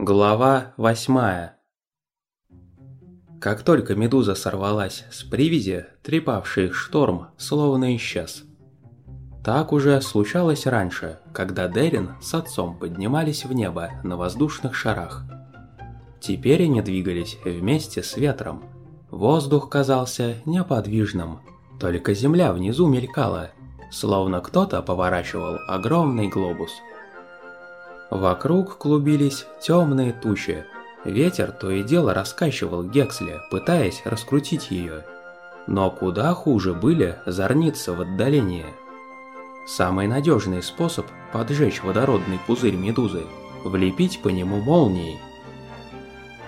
Глава восьмая Как только медуза сорвалась с привязи, трепавший шторм словно исчез. Так уже случалось раньше, когда Дерин с отцом поднимались в небо на воздушных шарах. Теперь они двигались вместе с ветром. Воздух казался неподвижным, только земля внизу мелькала, словно кто-то поворачивал огромный глобус – Вокруг клубились темные тучи. Ветер то и дело раскачивал Гексли, пытаясь раскрутить ее. Но куда хуже были зорницы в отдалении. Самый надежный способ поджечь водородный пузырь медузы – влепить по нему молнией.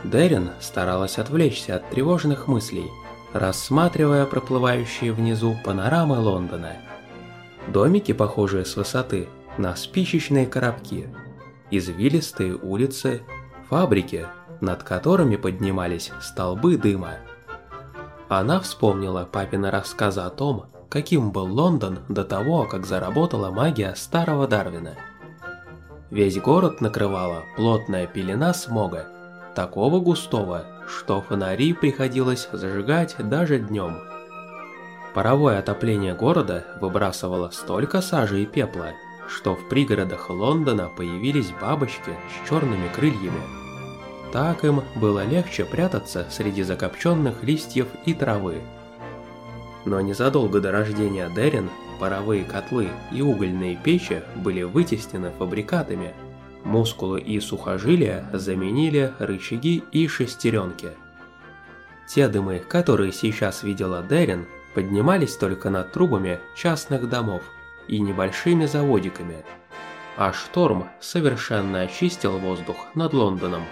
Дерин старалась отвлечься от тревожных мыслей, рассматривая проплывающие внизу панорамы Лондона. Домики, похожие с высоты, на спичечные коробки – извилистые улицы, фабрики, над которыми поднимались столбы дыма. Она вспомнила папины рассказы о том, каким был Лондон до того, как заработала магия старого Дарвина. Весь город накрывала плотная пелена смога, такого густого, что фонари приходилось зажигать даже днем. Паровое отопление города выбрасывало столько сажи и пепла, что в пригородах Лондона появились бабочки с черными крыльями. Так им было легче прятаться среди закопченных листьев и травы. Но незадолго до рождения Дерин паровые котлы и угольные печи были вытеснены фабрикатами. Мускулы и сухожилия заменили рычаги и шестеренки. Те дымы, которые сейчас видела Дерин, поднимались только над трубами частных домов – и небольшими заводиками, а шторм совершенно очистил воздух над Лондоном.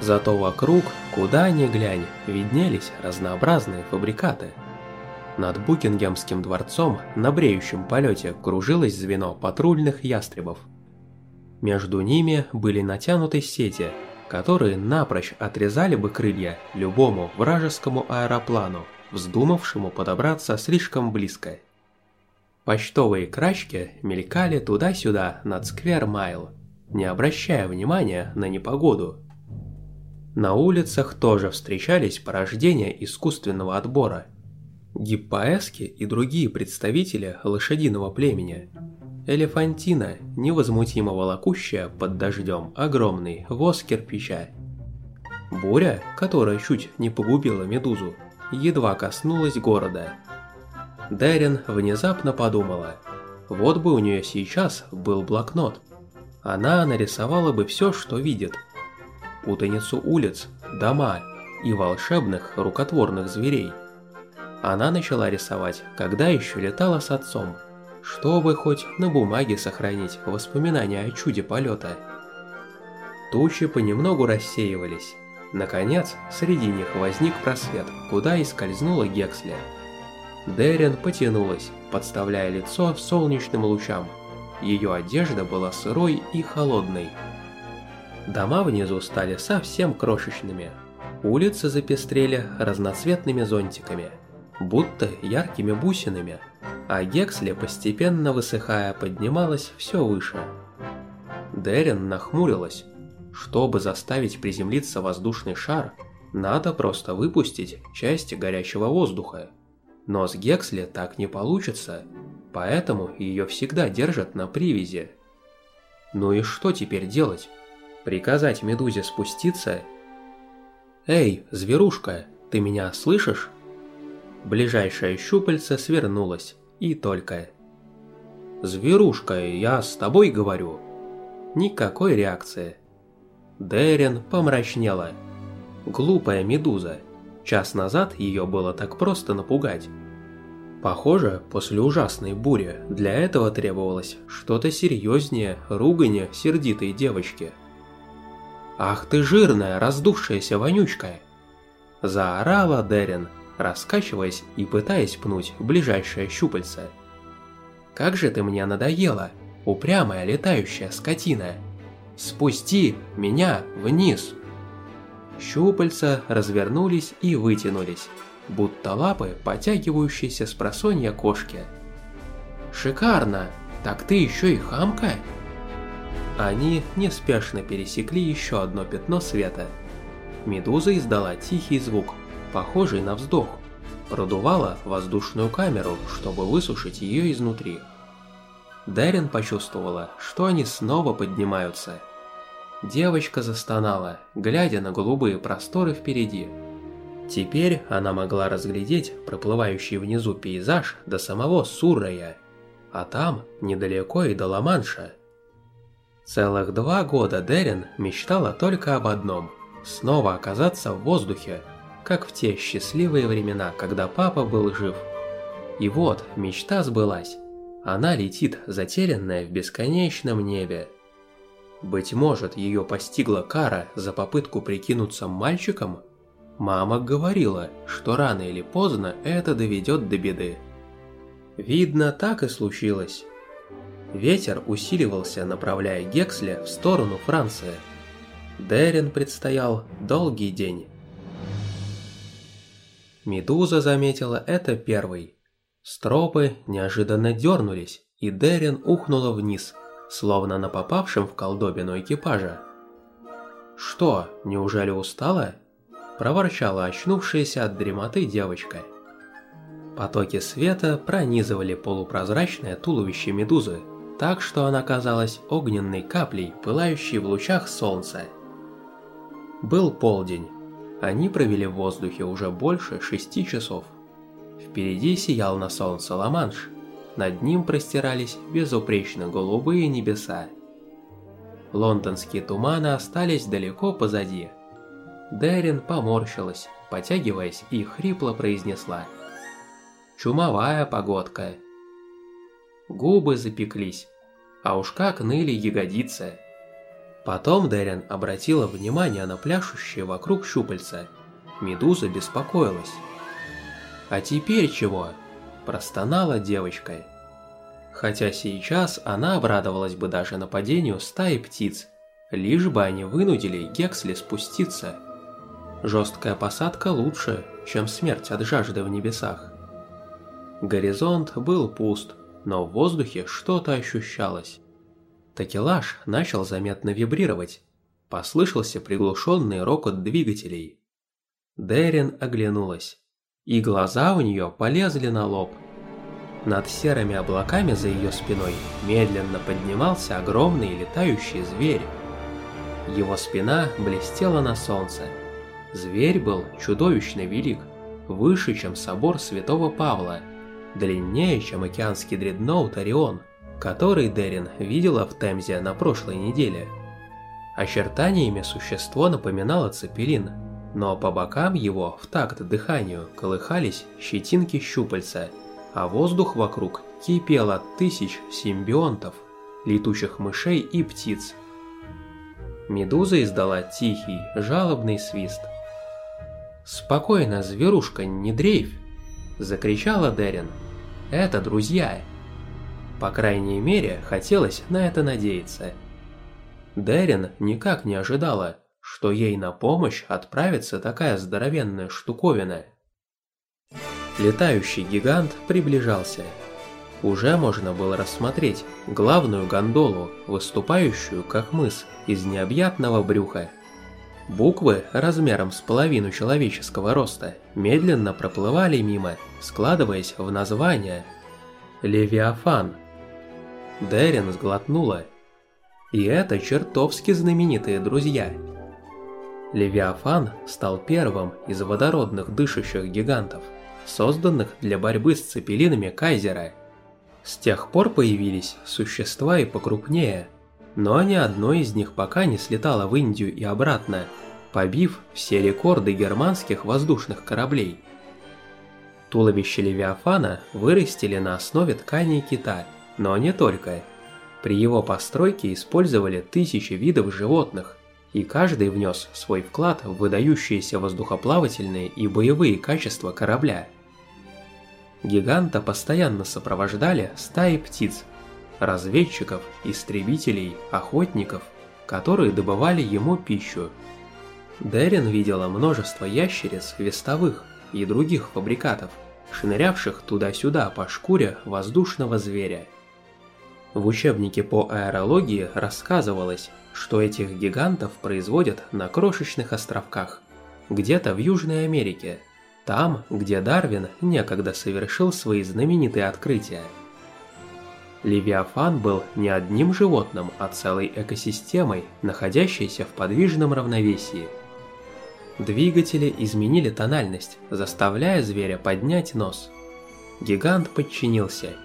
Зато вокруг, куда ни глянь, виднелись разнообразные фабрикаты. Над Букингемским дворцом на бреющем полете кружилось звено патрульных ястребов. Между ними были натянуты сети, которые напрочь отрезали бы крылья любому вражескому аэроплану, вздумавшему подобраться слишком близко. Почтовые крачки мелькали туда-сюда над Сквер-Майл, не обращая внимания на непогоду. На улицах тоже встречались порождения искусственного отбора. Гиппоэски и другие представители лошадиного племени. Элефантина, невозмутимо волокущая под дождем огромный воз кирпича. Буря, которая чуть не погубила медузу, едва коснулась города – Дерин внезапно подумала, вот бы у нее сейчас был блокнот. Она нарисовала бы все, что видит. Путаницу улиц, дома и волшебных рукотворных зверей. Она начала рисовать, когда еще летала с отцом, чтобы хоть на бумаге сохранить воспоминания о чуде полета. Тучи понемногу рассеивались. Наконец, среди них возник просвет, куда и скользнула Гексли. Дерин потянулась, подставляя лицо солнечным лучам. Ее одежда была сырой и холодной. Дома внизу стали совсем крошечными. Улицы запестрели разноцветными зонтиками, будто яркими бусинами, а Гексли, постепенно высыхая, поднималась все выше. Дерин нахмурилась. Чтобы заставить приземлиться воздушный шар, надо просто выпустить часть горячего воздуха. Но с Гексли так не получится, поэтому ее всегда держат на привязи. Ну и что теперь делать? Приказать Медузе спуститься? «Эй, зверушка, ты меня слышишь?» Ближайшее щупальце свернулось, и только. «Зверушка, я с тобой говорю». Никакой реакции. Дерен помрачнела. Глупая медуза. Час назад ее было так просто напугать. Похоже, после ужасной бури для этого требовалось что-то серьезнее ругани сердитой девочки. «Ах ты жирная, раздувшаяся вонючка!» Заорала Дерин, раскачиваясь и пытаясь пнуть ближайшее щупальце. «Как же ты мне надоела, упрямая летающая скотина! Спусти меня вниз!» Щупальца развернулись и вытянулись, будто лапы, потягивающиеся с просонья кошки. «Шикарно! Так ты еще и хамка?» Они неспешно пересекли еще одно пятно света. Медуза издала тихий звук, похожий на вздох. Продувала воздушную камеру, чтобы высушить ее изнутри. Дерин почувствовала, что они снова поднимаются. Девочка застонала, глядя на голубые просторы впереди. Теперь она могла разглядеть проплывающий внизу пейзаж до самого Суррая, а там, недалеко и до Ла-Манша. Целых два года Дерин мечтала только об одном – снова оказаться в воздухе, как в те счастливые времена, когда папа был жив. И вот мечта сбылась. Она летит, затерянная в бесконечном небе. Быть может, ее постигла кара за попытку прикинуться мальчиком? Мама говорила, что рано или поздно это доведет до беды. Видно, так и случилось. Ветер усиливался, направляя Гексли в сторону Франции. Дерин предстоял долгий день. Медуза заметила это первой. Стропы неожиданно дернулись, и Дерин ухнула вниз, словно на попавшем в колдобину экипажа. «Что, неужели устала?» – проворчала очнувшаяся от дремоты девочка. Потоки света пронизывали полупрозрачное туловище медузы, так что она казалась огненной каплей, пылающей в лучах солнца. Был полдень. Они провели в воздухе уже больше шести часов. Впереди сиял на солнце Ла-Манш. Над ним простирались безупречно голубые небеса. Лондонские туманы остались далеко позади. Дерин поморщилась, потягиваясь и хрипло произнесла. «Чумовая погодка». Губы запеклись, а уж как ныли ягодицы. Потом Дерин обратила внимание на пляшущие вокруг щупальца. Медуза беспокоилась. «А теперь чего?» – простонала девочка. Хотя сейчас она обрадовалась бы даже нападению стаи птиц, лишь бы они вынудили Гексли спуститься. Жесткая посадка лучше, чем смерть от жажды в небесах. Горизонт был пуст, но в воздухе что-то ощущалось. Такелаж начал заметно вибрировать. Послышался приглушенный рокот двигателей. Дерин оглянулась и глаза у нее полезли на лоб. Над серыми облаками за ее спиной медленно поднимался огромный летающий зверь. Его спина блестела на солнце. Зверь был чудовищно велик, выше, чем собор Святого Павла, длиннее, чем океанский дредноут Орион, который Дерин видела в Темзе на прошлой неделе. Очертаниями существо напоминало цепелин – но по бокам его в такт дыханию колыхались щетинки щупальца, а воздух вокруг кипел от тысяч симбионтов, летучих мышей и птиц. Медуза издала тихий, жалобный свист. «Спокойно, зверушка, не дрейфь!» – закричала Дерин. «Это друзья!» По крайней мере, хотелось на это надеяться. Дерин никак не ожидала, что ей на помощь отправится такая здоровенная штуковина. Летающий гигант приближался. Уже можно было рассмотреть главную гондолу, выступающую как мыс из необъятного брюха. Буквы размером с половину человеческого роста медленно проплывали мимо, складываясь в название «Левиафан». Дерин сглотнула. И это чертовски знаменитые друзья – Левиафан стал первым из водородных дышащих гигантов, созданных для борьбы с цепелинами Кайзера. С тех пор появились существа и покрупнее, но ни одно из них пока не слетало в Индию и обратно, побив все рекорды германских воздушных кораблей. Туловище Левиафана вырастили на основе тканей кита, но не только. При его постройке использовали тысячи видов животных – и каждый внес свой вклад в выдающиеся воздухоплавательные и боевые качества корабля. Гиганта постоянно сопровождали стаи птиц, разведчиков, истребителей, охотников, которые добывали ему пищу. Дерин видела множество ящериц, вестовых и других фабрикатов, шнырявших туда-сюда по шкуре воздушного зверя. В учебнике по аэрологии рассказывалось, что этих гигантов производят на крошечных островках, где-то в Южной Америке, там, где Дарвин некогда совершил свои знаменитые открытия. Левиафан был не одним животным, а целой экосистемой, находящейся в подвижном равновесии. Двигатели изменили тональность, заставляя зверя поднять нос. Гигант подчинился.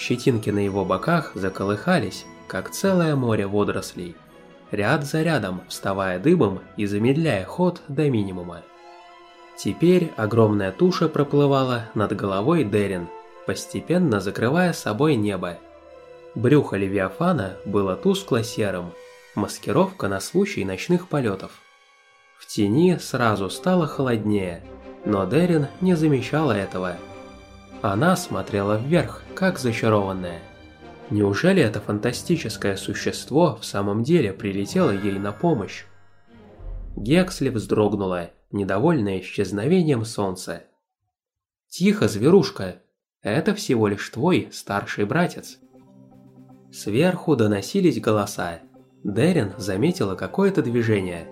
Щетинки на его боках заколыхались, как целое море водорослей, ряд за рядом вставая дыбом и замедляя ход до минимума. Теперь огромная туша проплывала над головой Дерин, постепенно закрывая собой небо. Брюхо Левиафана было тускло-серым, маскировка на случай ночных полетов. В тени сразу стало холоднее, но Дерин не замечала этого. Она смотрела вверх, как зачарованная. Неужели это фантастическое существо в самом деле прилетело ей на помощь? Гексли вздрогнула, недовольная исчезновением солнца. «Тихо, зверушка! Это всего лишь твой старший братец!» Сверху доносились голоса. Дерин заметила какое-то движение.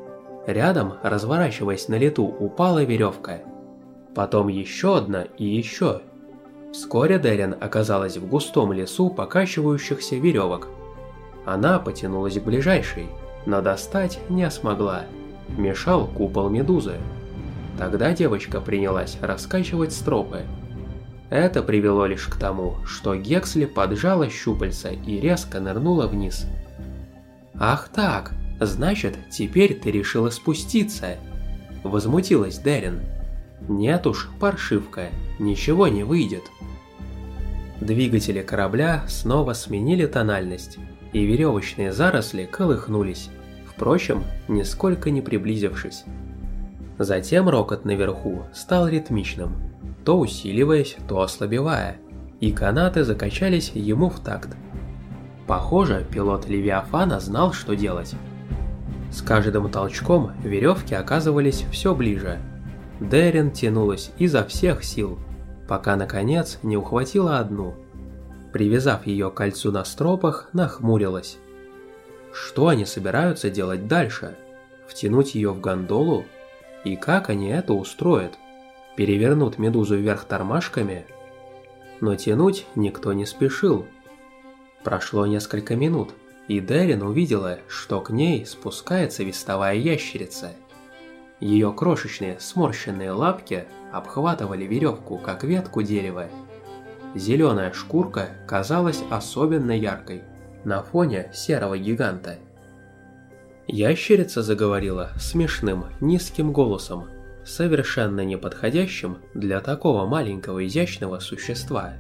Рядом, разворачиваясь на лету, упала веревка. Потом еще одна и еще. Вскоре Дерин оказалась в густом лесу покачивающихся веревок. Она потянулась к ближайшей, но достать не смогла. Мешал купол медузы. Тогда девочка принялась раскачивать стропы. Это привело лишь к тому, что Гексли поджала щупальца и резко нырнула вниз. «Ах так, значит, теперь ты решила спуститься!» Возмутилась Дерин. «Нет уж, паршивка, ничего не выйдет!» Двигатели корабля снова сменили тональность, и веревочные заросли колыхнулись, впрочем, нисколько не приблизившись. Затем рокот наверху стал ритмичным, то усиливаясь, то ослабевая, и канаты закачались ему в такт. Похоже, пилот Левиафана знал, что делать. С каждым толчком веревки оказывались все ближе. Дерин тянулась изо всех сил, пока наконец не ухватила одну. Привязав ее к кольцу на стропах, нахмурилась. Что они собираются делать дальше? Втянуть ее в гондолу? И как они это устроят? перевернут медузу вверх тормашками, но тянуть никто не спешил. Прошло несколько минут, и Дерин увидела, что к ней спускается вестовая ящерица. Ее крошечные сморщенные лапки обхватывали веревку, как ветку дерева. Зеленая шкурка казалась особенно яркой на фоне серого гиганта. Ящерица заговорила смешным, низким голосом, совершенно неподходящим для такого маленького изящного существа.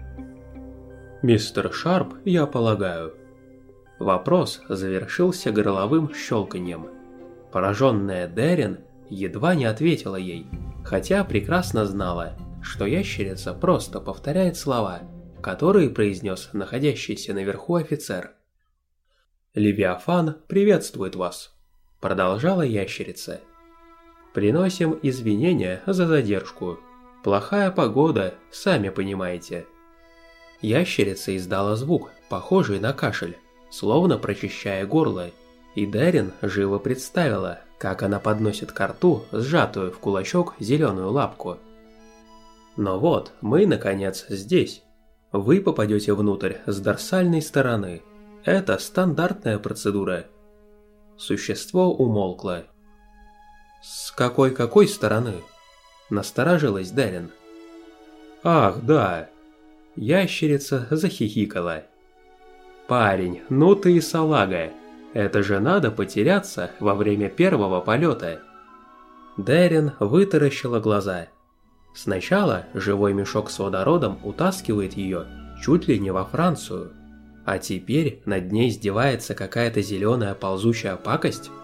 «Мистер Шарп, я полагаю». Вопрос завершился горловым щелканьем. Пораженная Дерин едва не ответила ей, хотя прекрасно знала, что ящерица просто повторяет слова, которые произнес находящийся наверху офицер. «Левиафан приветствует вас», — продолжала ящерица. Приносим извинения за задержку. Плохая погода, сами понимаете. Ящерица издала звук, похожий на кашель, словно прочищая горло, и Дерин живо представила, как она подносит к рту сжатую в кулачок зеленую лапку. Но вот, мы наконец здесь. Вы попадете внутрь с дорсальной стороны. Это стандартная процедура. Существо умолкло, «С какой-какой стороны?» – насторожилась Дерин. «Ах, да!» Ящерица захихикала. «Парень, ну ты и салага! Это же надо потеряться во время первого полета!» Дерин вытаращила глаза. Сначала живой мешок с водородом утаскивает ее чуть ли не во Францию, а теперь над ней издевается какая-то зеленая ползучая пакость –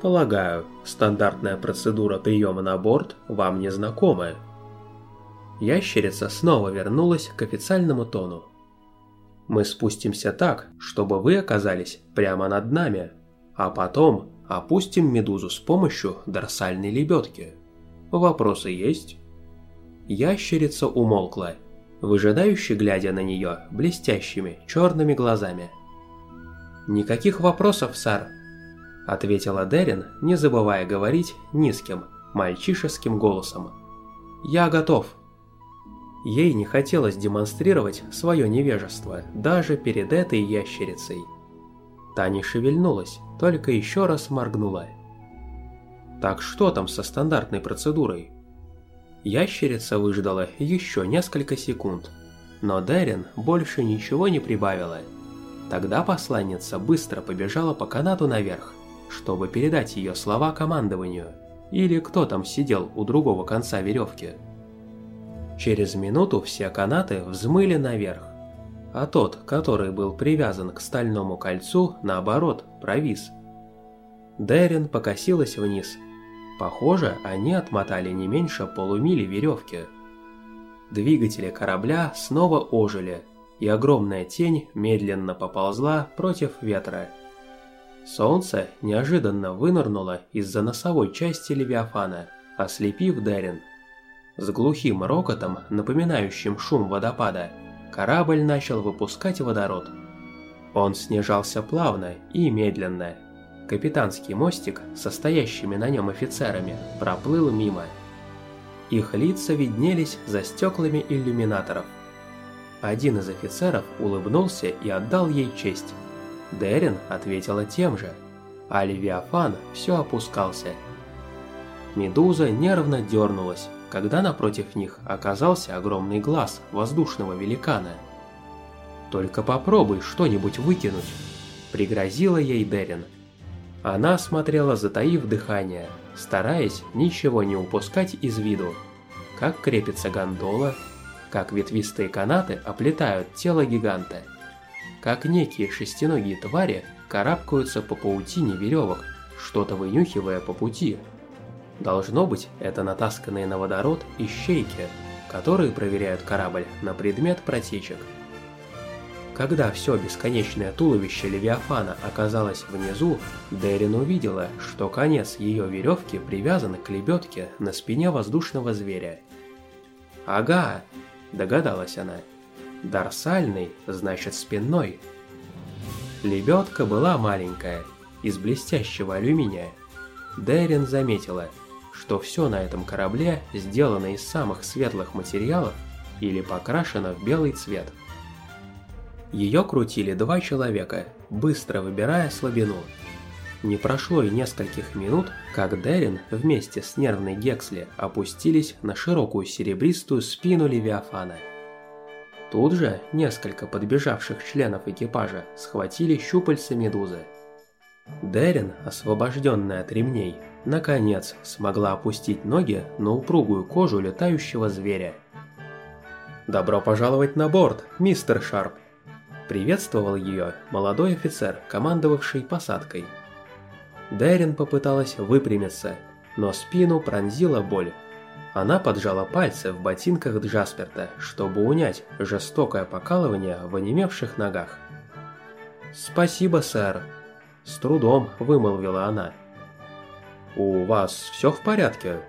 Полагаю, стандартная процедура приема на борт вам не знакома. Ящерица снова вернулась к официальному тону. Мы спустимся так, чтобы вы оказались прямо над нами, а потом опустим медузу с помощью дорсальной лебедки. Вопросы есть? Ящерица умолкла. выжидающе глядя на нее блестящими черными глазами. «Никаких вопросов, сэр», — ответила Дерин, не забывая говорить низким, мальчишеским голосом. «Я готов». Ей не хотелось демонстрировать свое невежество даже перед этой ящерицей. Та не шевельнулась, только еще раз моргнула. Так что там со стандартной процедурой? Ящерица выждала еще несколько секунд, но Дерин больше ничего не прибавила. Тогда посланница быстро побежала по канату наверх, чтобы передать ее слова командованию, или кто там сидел у другого конца веревки. Через минуту все канаты взмыли наверх, а тот, который был привязан к стальному кольцу, наоборот, провис. Дерин покосилась вниз – Похоже, они отмотали не меньше полумили веревки. Двигатели корабля снова ожили, и огромная тень медленно поползла против ветра. Солнце неожиданно вынырнуло из-за носовой части Левиафана, ослепив Дерин. С глухим рокотом, напоминающим шум водопада, корабль начал выпускать водород. Он снижался плавно и медленно, Капитанский мостик со стоящими на нем офицерами проплыл мимо. Их лица виднелись за стеклами иллюминаторов. Один из офицеров улыбнулся и отдал ей честь. Дерин ответила тем же, а Левиафан все опускался. Медуза нервно дернулась, когда напротив них оказался огромный глаз воздушного великана. «Только попробуй что-нибудь выкинуть», – пригрозила ей Дерин. Она смотрела, затаив дыхание, стараясь ничего не упускать из виду. Как крепится гондола, как ветвистые канаты оплетают тело гиганта, как некие шестиногие твари карабкаются по паутине веревок, что-то вынюхивая по пути. Должно быть, это натасканные на водород ищейки, которые проверяют корабль на предмет протечек. Когда все бесконечное туловище Левиафана оказалось внизу, Дерин увидела, что конец ее веревки привязан к лебедке на спине воздушного зверя. «Ага», – догадалась она, – «дорсальный, значит спинной». Лебедка была маленькая, из блестящего алюминия. Дерин заметила, что все на этом корабле сделано из самых светлых материалов или покрашено в белый цвет – ее крутили два человека, быстро выбирая слабину. Не прошло и нескольких минут, как Дерин вместе с нервной Гексли опустились на широкую серебристую спину Левиафана. Тут же несколько подбежавших членов экипажа схватили щупальца медузы. Дерин, освобожденная от ремней, наконец смогла опустить ноги на упругую кожу летающего зверя. «Добро пожаловать на борт, мистер Шарп!» Приветствовал ее молодой офицер, командовавший посадкой. Дайрин попыталась выпрямиться, но спину пронзила боль. Она поджала пальцы в ботинках Джасперта, чтобы унять жестокое покалывание в онемевших ногах. «Спасибо, сэр», – с трудом вымолвила она. «У вас все в порядке?»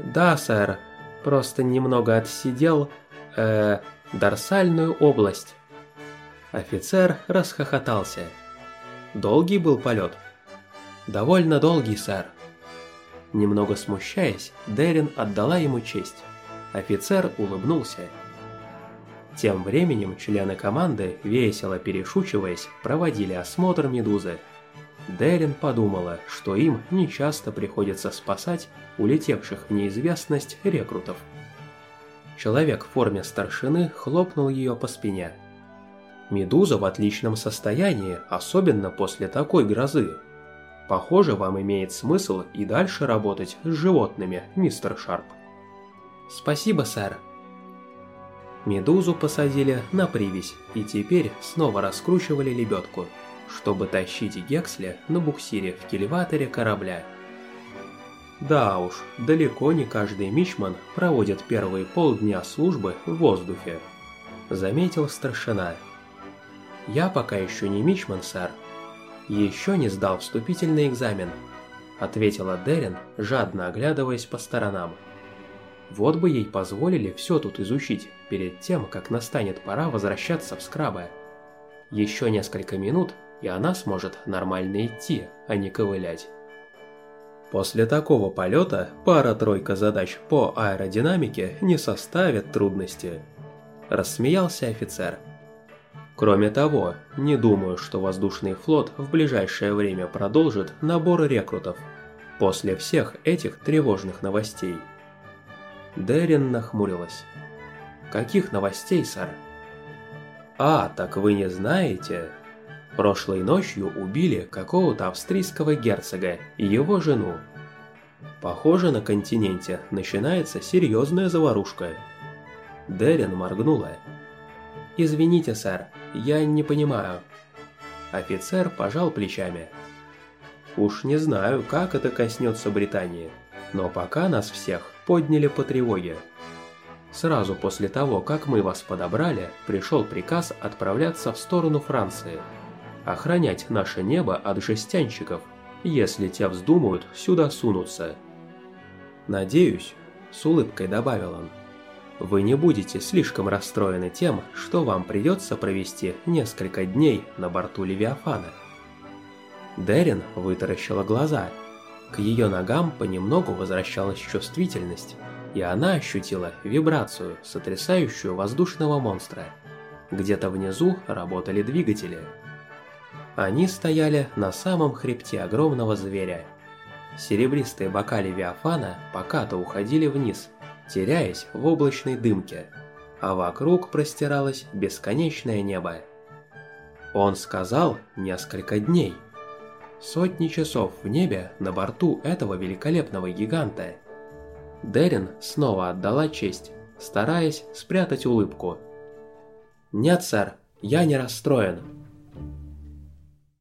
«Да, сэр, просто немного отсидел, э, дорсальную область». Офицер расхохотался. Долгий был полет? Довольно долгий, сэр. Немного смущаясь, Дерин отдала ему честь. Офицер улыбнулся. Тем временем члены команды, весело перешучиваясь, проводили осмотр медузы. Дерин подумала, что им нечасто приходится спасать улетевших в неизвестность рекрутов. Человек в форме старшины хлопнул ее по спине – Медуза в отличном состоянии, особенно после такой грозы. Похоже, вам имеет смысл и дальше работать с животными, мистер Шарп. Спасибо, сэр. Медузу посадили на привязь и теперь снова раскручивали лебедку, чтобы тащить Гексли на буксире в кильваторе корабля. Да уж, далеко не каждый мичман проводит первые полдня службы в воздухе, заметил старшина. «Я пока еще не мичман, сэр. Еще не сдал вступительный экзамен», — ответила Дерин, жадно оглядываясь по сторонам. Вот бы ей позволили все тут изучить, перед тем, как настанет пора возвращаться в скрабы. Еще несколько минут, и она сможет нормально идти, а не ковылять. После такого полета пара-тройка задач по аэродинамике не составит трудности. Рассмеялся офицер. Кроме того, не думаю, что воздушный флот в ближайшее время продолжит набор рекрутов после всех этих тревожных новостей. Дерин нахмурилась. «Каких новостей, сэр?» «А, так вы не знаете?» Прошлой ночью убили какого-то австрийского герцога и его жену. Похоже, на континенте начинается серьезная заварушка. Дерин моргнула. «Извините, сэр, я не понимаю». Офицер пожал плечами. «Уж не знаю, как это коснется Британии, но пока нас всех подняли по тревоге. Сразу после того, как мы вас подобрали, пришел приказ отправляться в сторону Франции. Охранять наше небо от жестянщиков, если те вздумают сюда сунуться. Надеюсь, с улыбкой добавил он, вы не будете слишком расстроены тем, что вам придется провести несколько дней на борту Левиафана. Дерин вытаращила глаза. К ее ногам понемногу возвращалась чувствительность, и она ощутила вибрацию, сотрясающую воздушного монстра. Где-то внизу работали двигатели. Они стояли на самом хребте огромного зверя. Серебристые бока Левиафана покато уходили вниз, теряясь в облачной дымке, а вокруг простиралось бесконечное небо. Он сказал несколько дней. Сотни часов в небе на борту этого великолепного гиганта – Дерин снова отдала честь, стараясь спрятать улыбку. «Нет, сэр, я не расстроен.